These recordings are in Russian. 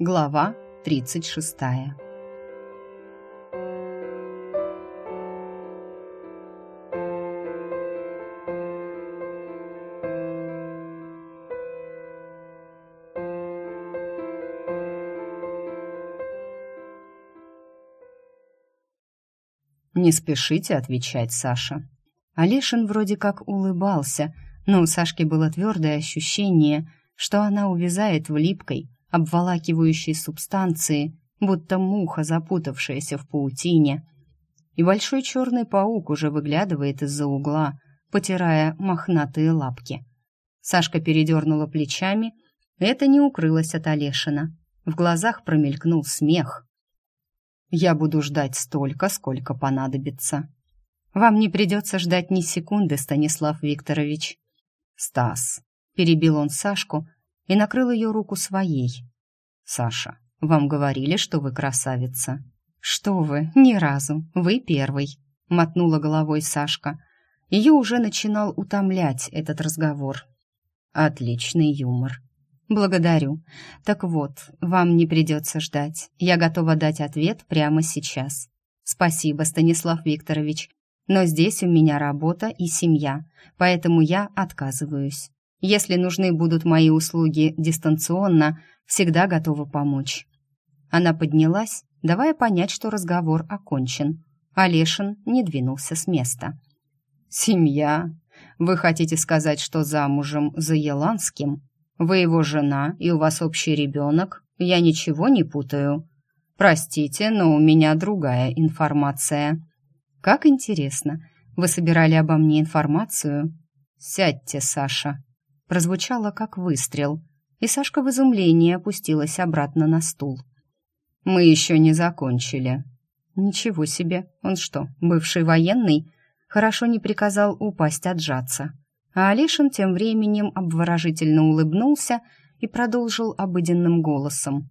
Глава 36. Не спешите отвечать, Саша. Олешин вроде как улыбался, но у Сашки было твердое ощущение, что она увязает в липкой, обволакивающей субстанции, будто муха, запутавшаяся в паутине. И большой черный паук уже выглядывает из-за угла, потирая мохнатые лапки. Сашка передернула плечами, это не укрылось от Олешина. В глазах промелькнул смех. «Я буду ждать столько, сколько понадобится». «Вам не придется ждать ни секунды, Станислав Викторович». «Стас», — перебил он Сашку, и накрыл ее руку своей. «Саша, вам говорили, что вы красавица?» «Что вы, ни разу, вы первый», — мотнула головой Сашка. Ее уже начинал утомлять этот разговор. «Отличный юмор», «Благодарю. Так вот, вам не придется ждать. Я готова дать ответ прямо сейчас. Спасибо, Станислав Викторович. Но здесь у меня работа и семья, поэтому я отказываюсь. Если нужны будут мои услуги дистанционно, всегда готова помочь». Она поднялась, давая понять, что разговор окончен. Олешин не двинулся с места. «Семья? Вы хотите сказать, что замужем за Еланским? Вы его жена, и у вас общий ребенок? Я ничего не путаю?» «Простите, но у меня другая информация». «Как интересно. Вы собирали обо мне информацию?» «Сядьте, Саша», прозвучало как выстрел, и Сашка в изумлении опустилась обратно на стул. «Мы еще не закончили». «Ничего себе! Он что, бывший военный?» Хорошо не приказал упасть отжаться. А Алишин тем временем обворожительно улыбнулся и продолжил обыденным голосом.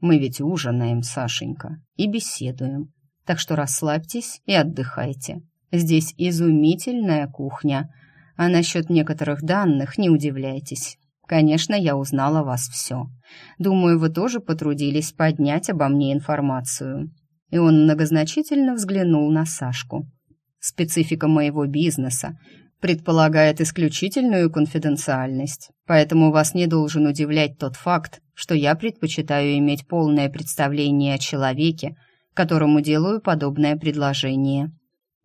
«Мы ведь ужинаем, Сашенька, и беседуем, так что расслабьтесь и отдыхайте. Здесь изумительная кухня, а насчет некоторых данных не удивляйтесь. Конечно, я узнала вас все. Думаю, вы тоже потрудились поднять обо мне информацию». И он многозначительно взглянул на Сашку. «Специфика моего бизнеса предполагает исключительную конфиденциальность, поэтому вас не должен удивлять тот факт, что я предпочитаю иметь полное представление о человеке, которому делаю подобное предложение.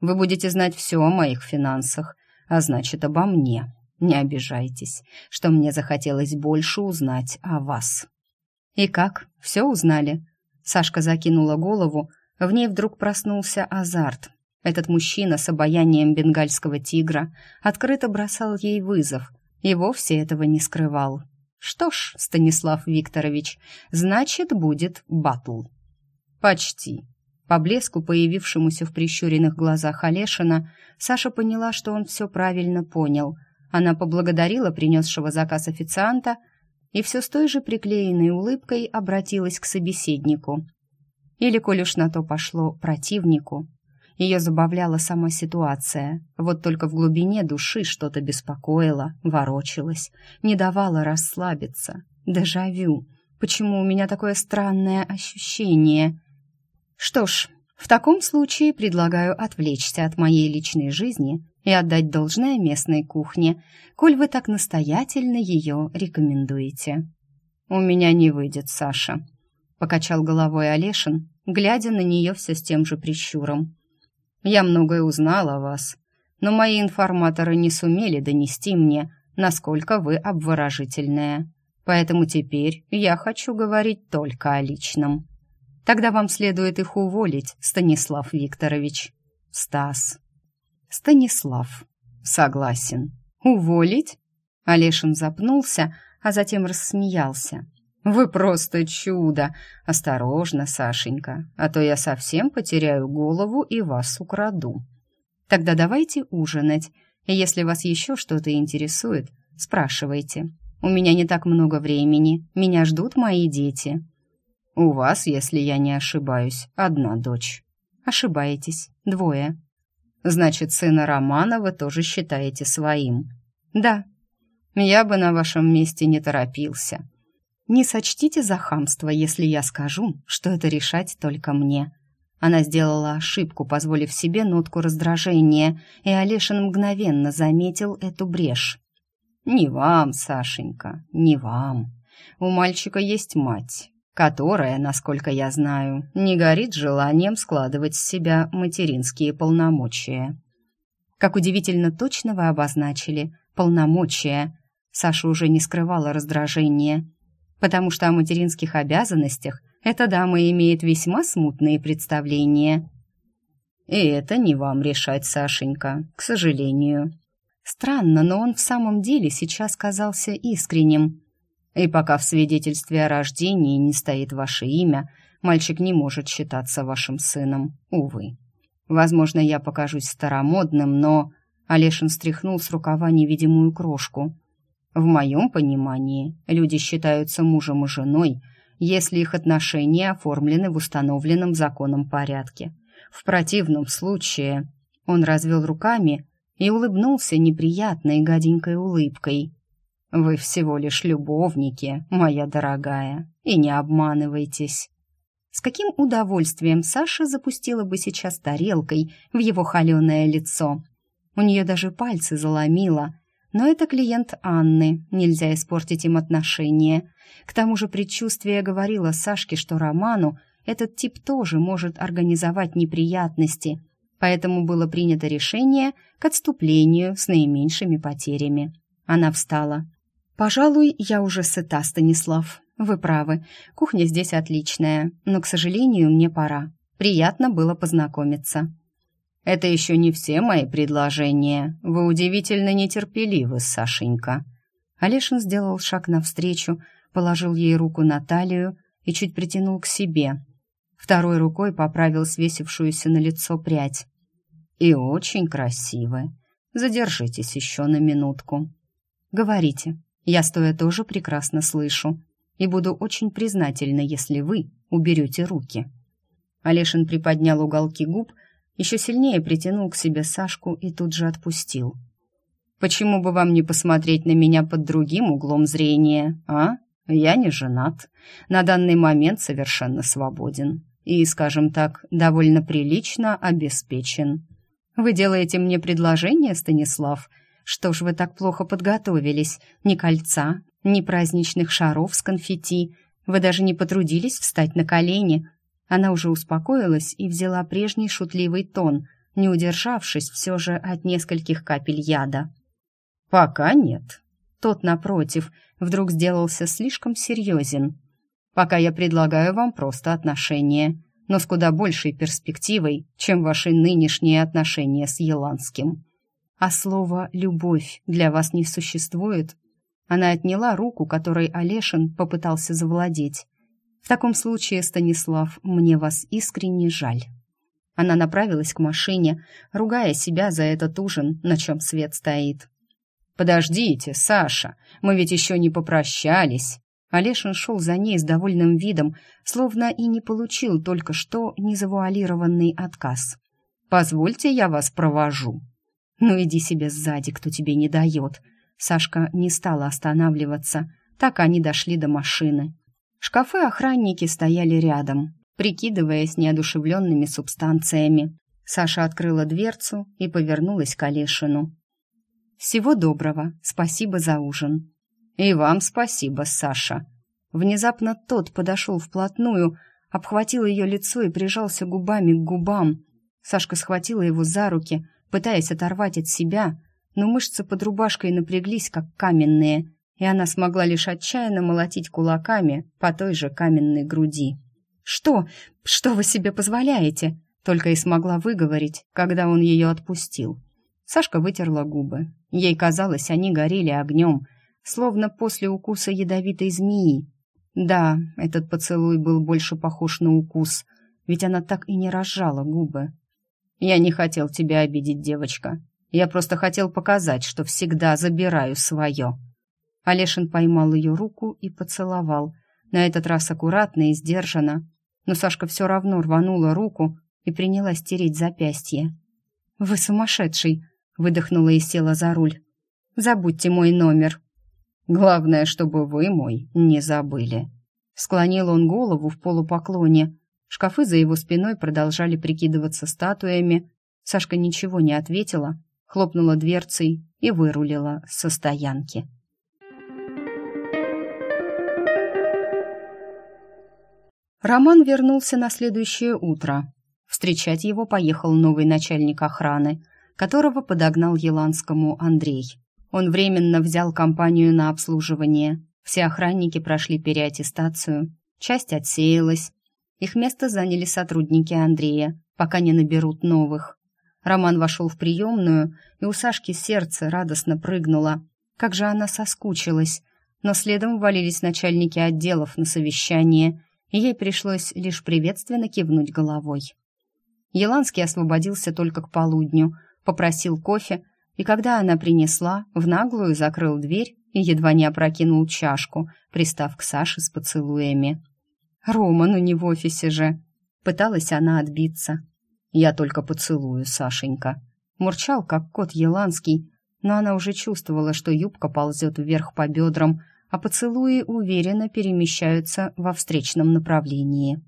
Вы будете знать все о моих финансах, а значит, обо мне. Не обижайтесь, что мне захотелось больше узнать о вас». «И как? Все узнали?» Сашка закинула голову, в ней вдруг проснулся азарт. Этот мужчина с обаянием бенгальского тигра открыто бросал ей вызов и вовсе этого не скрывал. «Что ж, Станислав Викторович, значит, будет батл». «Почти», по блеску, появившемуся в прищуренных глазах Олешина, Саша поняла, что он все правильно понял. Она поблагодарила принесшего заказ официанта и все с той же приклеенной улыбкой обратилась к собеседнику. Или, коль уж на то пошло, противнику. Ее забавляла сама ситуация, вот только в глубине души что-то беспокоило, ворочалось, не давало расслабиться. Дежавю. Почему у меня такое странное ощущение? Что ж, в таком случае предлагаю отвлечься от моей личной жизни и отдать должное местной кухне, коль вы так настоятельно ее рекомендуете. «У меня не выйдет, Саша», — покачал головой Олешин, глядя на нее все с тем же прищуром. «Я многое узнал о вас, но мои информаторы не сумели донести мне, насколько вы обворожительная. Поэтому теперь я хочу говорить только о личном». Тогда вам следует их уволить, Станислав Викторович. Стас. Станислав. Согласен. Уволить? Олешин запнулся, а затем рассмеялся. Вы просто чудо. Осторожно, Сашенька, а то я совсем потеряю голову и вас украду. Тогда давайте ужинать. Если вас еще что-то интересует, спрашивайте. У меня не так много времени, меня ждут мои дети. «У вас, если я не ошибаюсь, одна дочь». «Ошибаетесь. Двое». «Значит, сына Романа вы тоже считаете своим?» «Да». «Я бы на вашем месте не торопился. Не сочтите за хамство, если я скажу, что это решать только мне. Она сделала ошибку, позволив себе нотку раздражения, и Олешин мгновенно заметил эту брешь. «Не вам, Сашенька, не вам. У мальчика есть мать, которая, насколько я знаю, не горит желанием складывать с себя материнские полномочия». Как удивительно точно вы обозначили полномочия. Саша уже не скрывала раздражения потому что о материнских обязанностях эта дама имеет весьма смутные представления. И это не вам решать, Сашенька, к сожалению. Странно, но он в самом деле сейчас казался искренним. И пока в свидетельстве о рождении не стоит ваше имя, мальчик не может считаться вашим сыном, увы. Возможно, я покажусь старомодным, но... Олешин стряхнул с рукава невидимую крошку — в моем понимании, люди считаются мужем и женой, если их отношения оформлены в установленном законом порядке. В противном случае он развел руками и улыбнулся неприятной гаденькой улыбкой. «Вы всего лишь любовники, моя дорогая, и не обманывайтесь». С каким удовольствием Саша запустила бы сейчас тарелкой в его холеное лицо. У нее даже пальцы заломило — но это клиент Анны, нельзя испортить им отношения. К тому же предчувствие говорило Сашке, что Роману этот тип тоже может организовать неприятности, поэтому было принято решение к отступлению с наименьшими потерями. Она встала. «Пожалуй, я уже сыта, Станислав. Вы правы, кухня здесь отличная, но, к сожалению, мне пора. Приятно было познакомиться». Это еще не все мои предложения. Вы удивительно нетерпеливы, Сашенька». Олешин сделал шаг навстречу, положил ей руку на талию и чуть притянул к себе. Второй рукой поправил свесившуюся на лицо прядь. «И очень красивы. Задержитесь еще на минутку». «Говорите. Я стоя тоже прекрасно слышу. И буду очень признательна, если вы уберете руки». Олешин приподнял уголки губ, еще сильнее притянул к себе Сашку и тут же отпустил. «Почему бы вам не посмотреть на меня под другим углом зрения, а? Я не женат, на данный момент совершенно свободен и, скажем так, довольно прилично обеспечен. Вы делаете мне предложение, Станислав? Что ж вы так плохо подготовились? Ни кольца, ни праздничных шаров с конфетти. Вы даже не потрудились встать на колени, она уже успокоилась и взяла прежний шутливый тон, не удержавшись все же от нескольких капель яда. «Пока нет». Тот, напротив, вдруг сделался слишком серьезен. «Пока я предлагаю вам просто отношения, но с куда большей перспективой, чем ваши нынешние отношения с Еланским. А слово «любовь» для вас не существует?» Она отняла руку, которой Олешин попытался завладеть, в таком случае, Станислав, мне вас искренне жаль. Она направилась к машине, ругая себя за этот ужин, на чем свет стоит. «Подождите, Саша, мы ведь еще не попрощались». Олешин шел за ней с довольным видом, словно и не получил только что незавуалированный отказ. «Позвольте, я вас провожу». «Ну иди себе сзади, кто тебе не дает». Сашка не стала останавливаться, так они дошли до машины. Шкафы-охранники стояли рядом, прикидываясь неодушевленными субстанциями. Саша открыла дверцу и повернулась к Олешину. «Всего доброго, спасибо за ужин». «И вам спасибо, Саша». Внезапно тот подошел вплотную, обхватил ее лицо и прижался губами к губам. Сашка схватила его за руки, пытаясь оторвать от себя, но мышцы под рубашкой напряглись, как каменные, и она смогла лишь отчаянно молотить кулаками по той же каменной груди. «Что? Что вы себе позволяете?» Только и смогла выговорить, когда он ее отпустил. Сашка вытерла губы. Ей казалось, они горели огнем, словно после укуса ядовитой змеи. Да, этот поцелуй был больше похож на укус, ведь она так и не разжала губы. «Я не хотел тебя обидеть, девочка. Я просто хотел показать, что всегда забираю свое», Олешин поймал ее руку и поцеловал, на этот раз аккуратно и сдержанно, но Сашка все равно рванула руку и принялась тереть запястье. «Вы сумасшедший!» — выдохнула и села за руль. «Забудьте мой номер!» Главное, чтобы вы мой не забыли». Склонил он голову в полупоклоне. Шкафы за его спиной продолжали прикидываться статуями. Сашка ничего не ответила, хлопнула дверцей и вырулила со стоянки. Роман вернулся на следующее утро. Встречать его поехал новый начальник охраны, которого подогнал Еланскому Андрей. Он временно взял компанию на обслуживание. Все охранники прошли переаттестацию, часть отсеялась. Их место заняли сотрудники Андрея, пока не наберут новых. Роман вошел в приемную, и у Сашки сердце радостно прыгнуло. Как же она соскучилась. Но следом ввалились начальники отделов на совещание, и ей пришлось лишь приветственно кивнуть головой. Еланский освободился только к полудню, попросил кофе, и когда она принесла, в наглую закрыл дверь и едва не опрокинул чашку, пристав к Саше с поцелуями. «Рома, ну не в офисе же!» Пыталась она отбиться. «Я только поцелую, Сашенька». Мурчал, как кот Еланский, но она уже чувствовала, что юбка ползет вверх по бедрам, а поцелуи уверенно перемещаются во встречном направлении.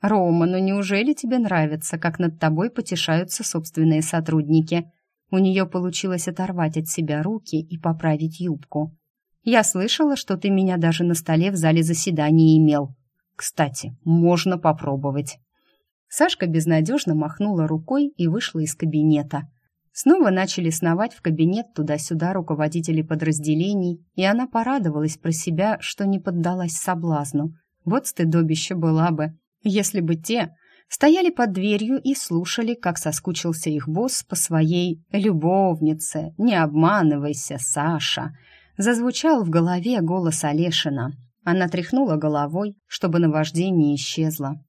«Рома, ну неужели тебе нравится, как над тобой потешаются собственные сотрудники?» У нее получилось оторвать от себя руки и поправить юбку. «Я слышала, что ты меня даже на столе в зале заседания имел. Кстати, можно попробовать». Сашка безнадежно махнула рукой и вышла из кабинета. Снова начали сновать в кабинет туда-сюда руководители подразделений, и она порадовалась про себя, что не поддалась соблазну. Вот стыдобище была бы, если бы те стояли под дверью и слушали, как соскучился их босс по своей любовнице. «Не обманывайся, Саша!» Зазвучал в голове голос Олешина. Она тряхнула головой, чтобы наваждение исчезло.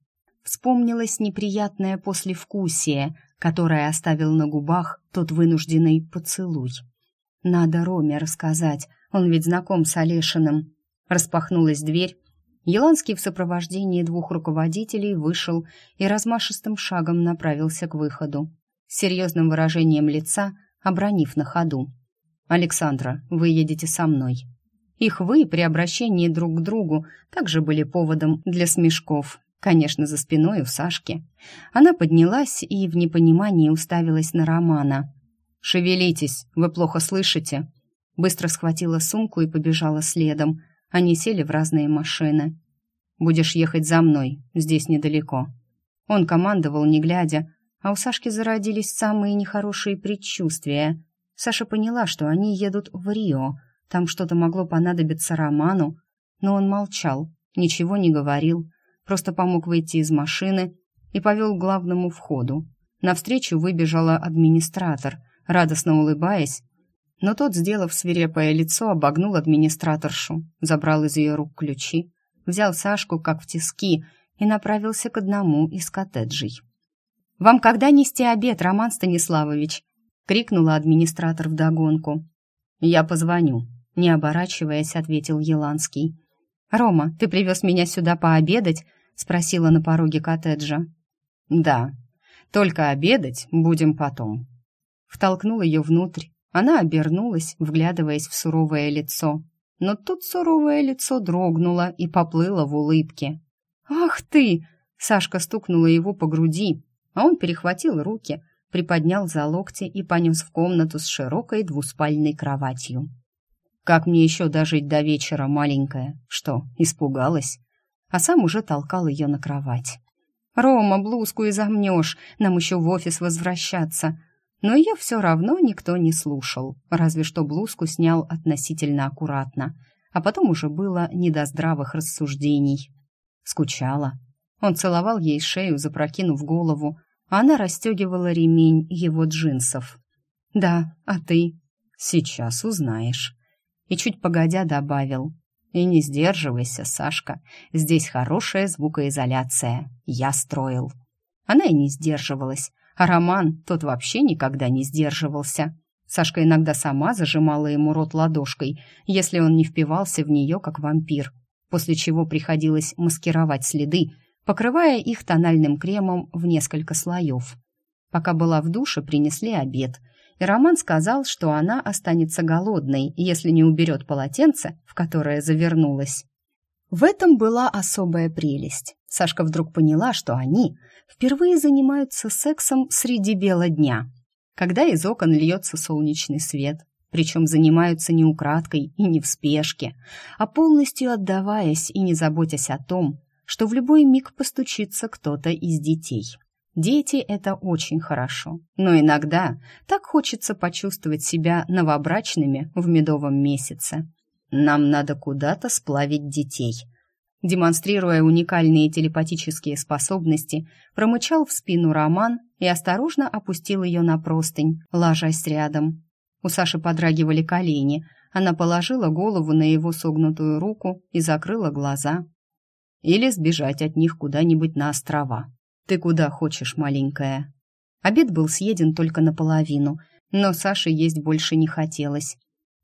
Вспомнилось неприятное послевкусие, которое оставил на губах тот вынужденный поцелуй. «Надо Роме рассказать, он ведь знаком с Олешиным». Распахнулась дверь, Еланский в сопровождении двух руководителей вышел и размашистым шагом направился к выходу, с серьезным выражением лица, обронив на ходу. «Александра, вы едете со мной». Их «вы» при обращении друг к другу также были поводом для смешков, конечно, за спиной у Сашки. Она поднялась и в непонимании уставилась на Романа. «Шевелитесь, вы плохо слышите?» Быстро схватила сумку и побежала следом – они сели в разные машины. «Будешь ехать за мной, здесь недалеко». Он командовал, не глядя, а у Сашки зародились самые нехорошие предчувствия. Саша поняла, что они едут в Рио, там что-то могло понадобиться Роману, но он молчал, ничего не говорил, просто помог выйти из машины и повел к главному входу. Навстречу выбежала администратор, радостно улыбаясь но тот, сделав свирепое лицо, обогнул администраторшу, забрал из ее рук ключи, взял Сашку как в тиски и направился к одному из коттеджей. «Вам когда нести обед, Роман Станиславович?» — крикнула администратор вдогонку. «Я позвоню», — не оборачиваясь, ответил Еланский. «Рома, ты привез меня сюда пообедать?» — спросила на пороге коттеджа. «Да, только обедать будем потом». Втолкнул ее внутрь, она обернулась, вглядываясь в суровое лицо. Но тут суровое лицо дрогнуло и поплыло в улыбке. «Ах ты!» Сашка стукнула его по груди, а он перехватил руки, приподнял за локти и понес в комнату с широкой двуспальной кроватью. «Как мне еще дожить до вечера, маленькая? Что, испугалась?» А сам уже толкал ее на кровать. «Рома, блузку изомнешь, нам еще в офис возвращаться», но ее все равно никто не слушал, разве что блузку снял относительно аккуратно, а потом уже было не до здравых рассуждений. Скучала. Он целовал ей шею, запрокинув голову, а она расстегивала ремень его джинсов. «Да, а ты?» «Сейчас узнаешь». И чуть погодя добавил. «И не сдерживайся, Сашка, здесь хорошая звукоизоляция. Я строил». Она и не сдерживалась, а Роман, тот вообще никогда не сдерживался. Сашка иногда сама зажимала ему рот ладошкой, если он не впивался в нее, как вампир, после чего приходилось маскировать следы, покрывая их тональным кремом в несколько слоев. Пока была в душе, принесли обед, и Роман сказал, что она останется голодной, если не уберет полотенце, в которое завернулась. В этом была особая прелесть. Сашка вдруг поняла, что они впервые занимаются сексом среди бела дня, когда из окон льется солнечный свет, причем занимаются не украдкой и не в спешке, а полностью отдаваясь и не заботясь о том, что в любой миг постучится кто-то из детей. Дети — это очень хорошо, но иногда так хочется почувствовать себя новобрачными в медовом месяце. Нам надо куда-то сплавить детей. Демонстрируя уникальные телепатические способности, промычал в спину Роман и осторожно опустил ее на простынь, ложась рядом. У Саши подрагивали колени, она положила голову на его согнутую руку и закрыла глаза. Или сбежать от них куда-нибудь на острова. «Ты куда хочешь, маленькая?» Обед был съеден только наполовину, но Саше есть больше не хотелось.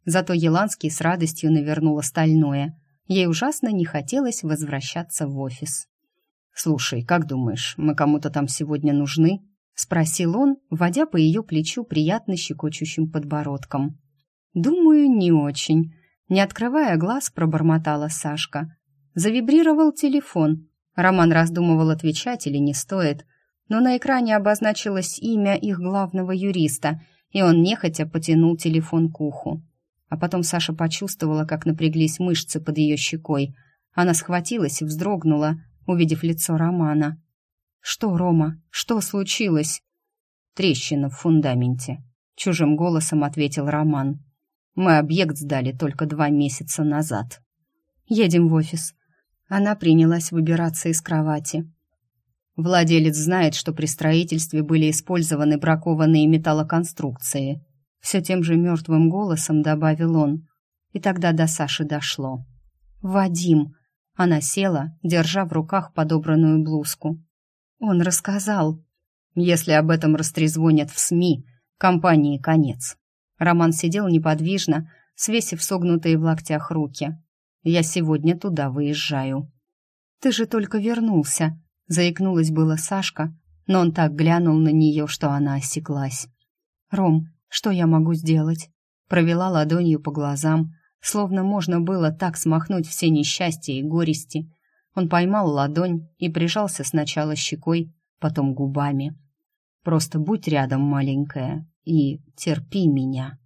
Зато Еланский с радостью навернул остальное. Ей ужасно не хотелось возвращаться в офис. «Слушай, как думаешь, мы кому-то там сегодня нужны?» — спросил он, водя по ее плечу приятно щекочущим подбородком. «Думаю, не очень», — не открывая глаз, пробормотала Сашка. Завибрировал телефон. Роман раздумывал, отвечать или не стоит, но на экране обозначилось имя их главного юриста, и он нехотя потянул телефон к уху. А потом Саша почувствовала, как напряглись мышцы под ее щекой. Она схватилась и вздрогнула, увидев лицо Романа. «Что, Рома, что случилось?» «Трещина в фундаменте», — чужим голосом ответил Роман. «Мы объект сдали только два месяца назад». «Едем в офис». Она принялась выбираться из кровати. Владелец знает, что при строительстве были использованы бракованные металлоконструкции. Все тем же мертвым голосом добавил он. И тогда до Саши дошло. «Вадим!» Она села, держа в руках подобранную блузку. Он рассказал. Если об этом растрезвонят в СМИ, компании конец. Роман сидел неподвижно, свесив согнутые в локтях руки. Я сегодня туда выезжаю. Ты же только вернулся, заикнулась была Сашка, но он так глянул на нее, что она осеклась. Ром, что я могу сделать? Провела ладонью по глазам, словно можно было так смахнуть все несчастья и горести. Он поймал ладонь и прижался сначала щекой, потом губами. «Просто будь рядом, маленькая, и терпи меня».